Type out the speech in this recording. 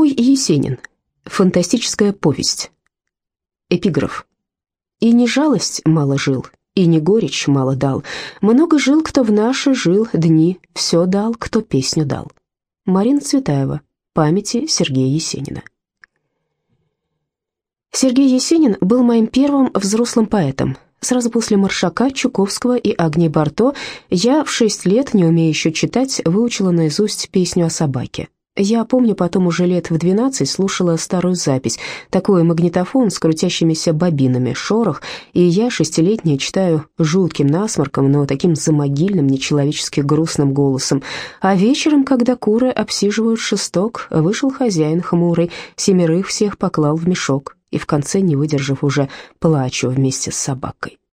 Мой Есенин. Фантастическая повесть. Эпиграф. «И не жалость мало жил, и не горечь мало дал. Много жил, кто в наши жил дни, все дал, кто песню дал». Марина Цветаева. Памяти Сергея Есенина. Сергей Есенин был моим первым взрослым поэтом. Сразу после Маршака, Чуковского и Агни Барто я в шесть лет, не умея еще читать, выучила наизусть песню о собаке. Я помню, потом уже лет в двенадцать слушала старую запись, такой магнитофон с крутящимися бобинами, шорох, и я, шестилетняя, читаю жутким насморком, но таким замогильным, нечеловечески грустным голосом. А вечером, когда куры обсиживают шесток, вышел хозяин хмурый, семерых всех поклал в мешок, и в конце, не выдержав уже, плачу вместе с собакой.